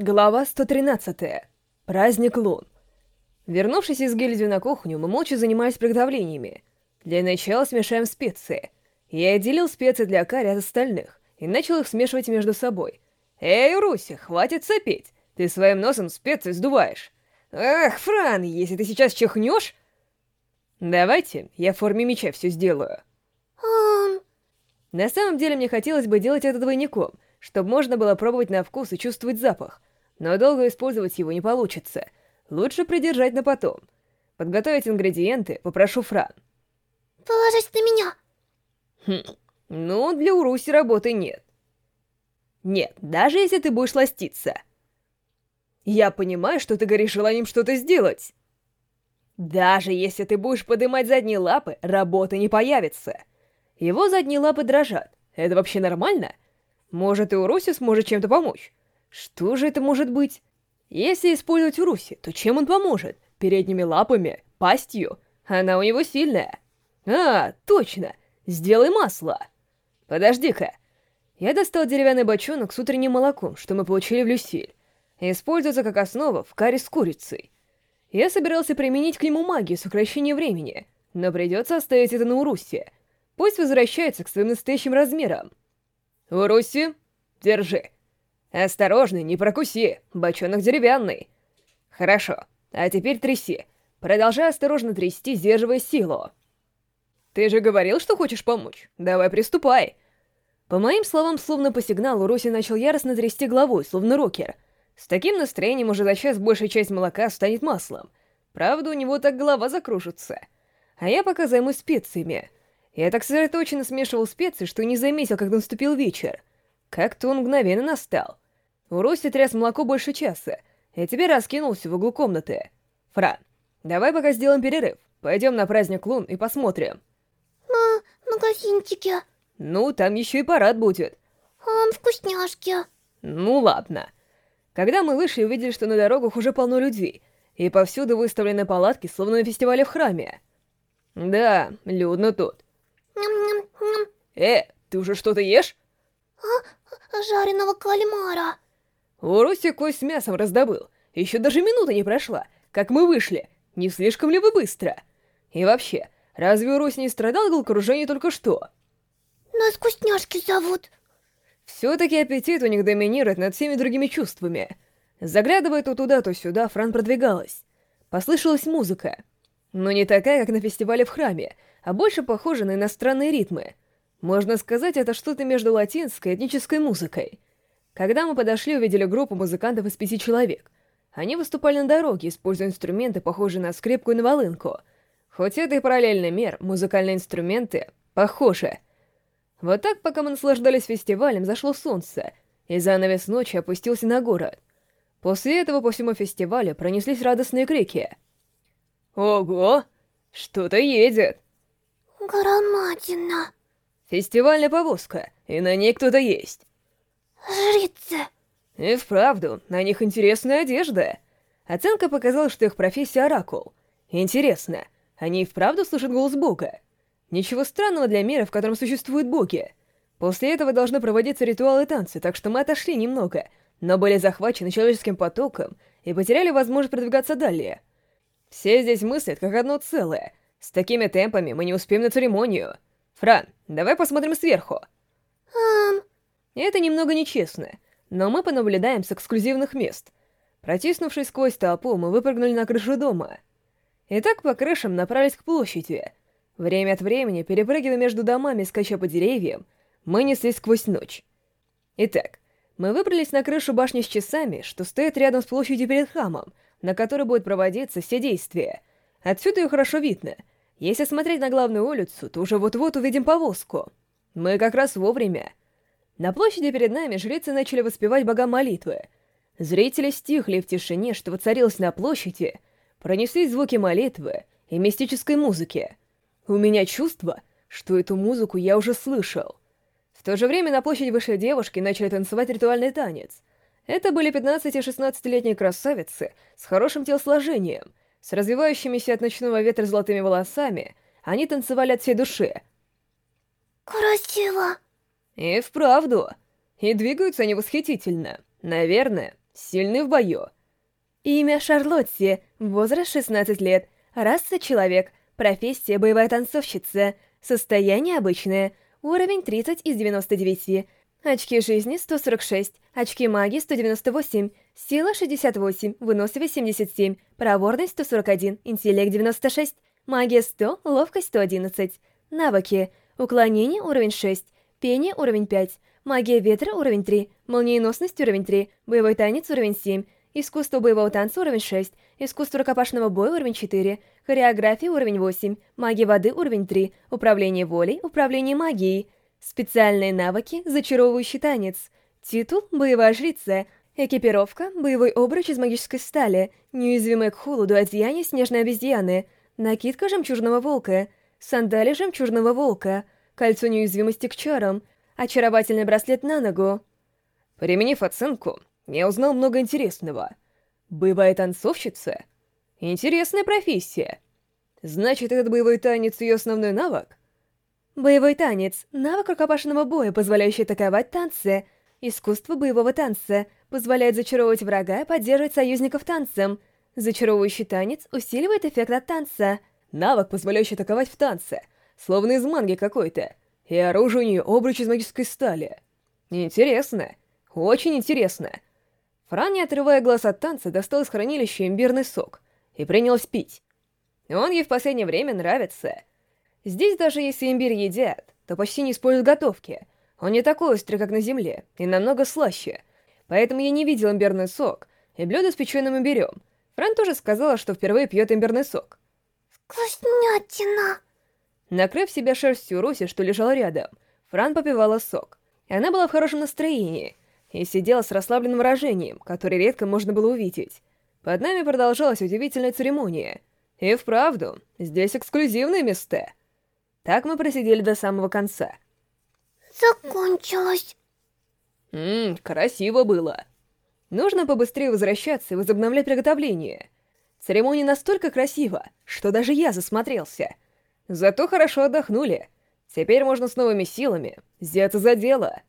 Глава 113. Праздник лун. Вернувшись из гильдии на кухню, мы молча занимались приготовлениями. Для начала смешаем специи. Я отделил специи для карри от остальных и начал их смешивать между собой. «Эй, Руси, хватит сопеть! Ты своим носом специи сдуваешь!» «Ах, Фран, если ты сейчас чихнешь...» «Давайте, я в форме меча все сделаю». На самом деле мне хотелось бы делать это двойником, чтобы можно было пробовать на вкус и чувствовать запах, но долго использовать его не получится. Лучше придержать на потом. Подготовить ингредиенты попрошу Фран. Положись на меня. Хм, ну, для Уруси работы нет. Нет, даже если ты будешь ластиться. Я понимаю, что ты горишь желанием что-то сделать. Даже если ты будешь поднимать задние лапы, работы не появится. Его задние лапы дрожат. Это вообще нормально? Может, и Уруси сможет чем-то помочь? Что же это может быть? Если использовать Уруси, то чем он поможет? Передними лапами? Пастью? Она у него сильная. А, точно! Сделай масло! Подожди-ка. Я достал деревянный бочонок с утренним молоком, что мы получили в Люсиль. Используется как основа в карри с курицей. Я собирался применить к нему магию сокращения времени, но придется оставить это на Урусе. Пусть возвращается к своим настоящим размерам. Уруси, держи. Осторожно, не прокуси, бочонок деревянный. Хорошо, а теперь тряси. Продолжай осторожно трясти, сдерживая силу. Ты же говорил, что хочешь помочь. Давай приступай. По моим словам, словно по сигналу, Руси начал яростно трясти головой, словно рокер — с таким настроением уже за час большая часть молока станет маслом. Правда, у него так голова закружится. А я пока займусь специями. Я так сосредоточенно смешивал специи, что не заметил, как наступил вечер. Как-то он мгновенно настал. У Рости тряс молоко больше часа, и теперь раскинулся в углу комнаты. Фран, давай пока сделаем перерыв. Пойдем на праздник лун и посмотрим. На магазинчике. Ну, там еще и парад будет. А, вкусняшки. Ну ладно. Когда мы вышли, увидели, что на дорогах уже полно людей, и повсюду выставлены палатки, словно на фестивале в храме. Да, людно тут. Ням-ням-ням. Э, ты уже что-то ешь? А, жареного кальмара. Уруси кость с мясом раздобыл. Еще даже минута не прошла, как мы вышли. Не слишком ли вы быстро? И вообще, разве Уруси не страдал головокружением только что? Нас вкусняшки зовут. Все-таки аппетит у них доминирует над всеми другими чувствами. Заглядывая то туда, то сюда, Фран продвигалась. Послышалась музыка. Но не такая, как на фестивале в храме, а больше похожа на иностранные ритмы. Можно сказать, это что-то между латинской и этнической музыкой. Когда мы подошли, увидели группу музыкантов из пяти человек. Они выступали на дороге, используя инструменты, похожие на скрипку и на волынку. Хоть это и параллельный мир, музыкальные инструменты похожи — вот так, пока мы наслаждались фестивалем, зашло солнце, и занавес ночи опустился на город. После этого по всему фестивалю пронеслись радостные крики. «Ого! Что-то едет!» «Громадина!» «Фестивальная повозка, и на ней кто-то есть!» «Жрицы!» «И вправду, на них интересная одежда!» Оценка показала, что их профессия — оракул. Интересно, они и вправду слышат голос Бога? Ничего странного для мира, в котором существуют боги. После этого должны проводиться ритуалы и танцы, так что мы отошли немного, но были захвачены человеческим потоком и потеряли возможность продвигаться далее. Все здесь мыслят как одно целое. С такими темпами мы не успеем на церемонию. Фран, давай посмотрим сверху. Эм... Это немного нечестно, но мы понаблюдаем с эксклюзивных мест. Протиснувшись сквозь толпу, мы выпрыгнули на крышу дома. И так по крышам направились к площади — Время от времени, перепрыгивая между домами, скача по деревьям, мы неслись сквозь ночь. Итак, мы выбрались на крышу башни с часами, что стоит рядом с площадью перед храмом, на которой будут проводиться все действия. Отсюда ее хорошо видно. Если смотреть на главную улицу, то уже вот-вот увидим повозку. Мы как раз вовремя. На площади перед нами жрецы начали воспевать богам молитвы. Зрители стихли в тишине, что воцарилось на площади, пронеслись звуки молитвы и мистической музыки — у меня чувство, что эту музыку я уже слышал. В то же время на площадь вышли девушки и начали танцевать ритуальный танец. Это были 15- и 16-летние красавицы с хорошим телосложением, с развивающимися от ночного ветра золотыми волосами. Они танцевали от всей души. Красиво. И вправду. И двигаются они восхитительно. Наверное, сильный в бою. Имя Шарлотти, возраст 16 лет, раса человек, профессия боевая танцовщица, состояние обычное, уровень 30 из 99, очки жизни 146, очки магии 198, сила 68, выносливость 77, проворность 141, интеллект 96, магия 100, ловкость 111, навыки, уклонение уровень 6, пение уровень 5, магия ветра уровень 3, молниеносность уровень 3, боевой танец уровень 7, Искусство боевого танца уровень 6, искусство рукопашного боя уровень 4, хореография уровень 8, магия воды уровень 3, управление волей, управление магией, специальные навыки, зачаровывающий танец, титул боевая жрица, экипировка, боевой обруч из магической стали, неуязвимое к холоду одеяние снежной обезьяны, накидка жемчужного волка, сандали жемчужного волка, кольцо неуязвимости к чарам, очаровательный браслет на ногу. Применив оценку, я узнал много интересного. Боевая танцовщица? Интересная профессия. Значит, этот боевой танец — ее основной навык? Боевой танец — навык рукопашного боя, позволяющий атаковать танцы. Искусство боевого танца позволяет зачаровывать врага поддерживать союзников танцем. Зачаровывающий танец усиливает эффект от танца. Навык, позволяющий атаковать в танце, словно из манги какой-то. И оружие у нее обруч из магической стали. Интересно. Очень интересно. Фран, не отрывая глаз от танца, достал из хранилища имбирный сок и принялась пить. Он ей в последнее время нравится. Здесь даже если имбирь едят, то почти не используют готовки. Он не такой острый, как на земле, и намного слаще. Поэтому я не видел имбирный сок и блюдо с печеным имбирем. Фран тоже сказала, что впервые пьет имбирный сок. Вкуснятина. Накрыв себя шерстью Руси, что лежал рядом, Фран попивала сок. И она была в хорошем настроении — и сидела с расслабленным выражением, которое редко можно было увидеть. Под нами продолжалась удивительная церемония. И вправду, здесь эксклюзивные места. Так мы просидели до самого конца. Закончилось. Ммм, красиво было. Нужно побыстрее возвращаться и возобновлять приготовление. Церемония настолько красива, что даже я засмотрелся. Зато хорошо отдохнули. Теперь можно с новыми силами взяться за дело.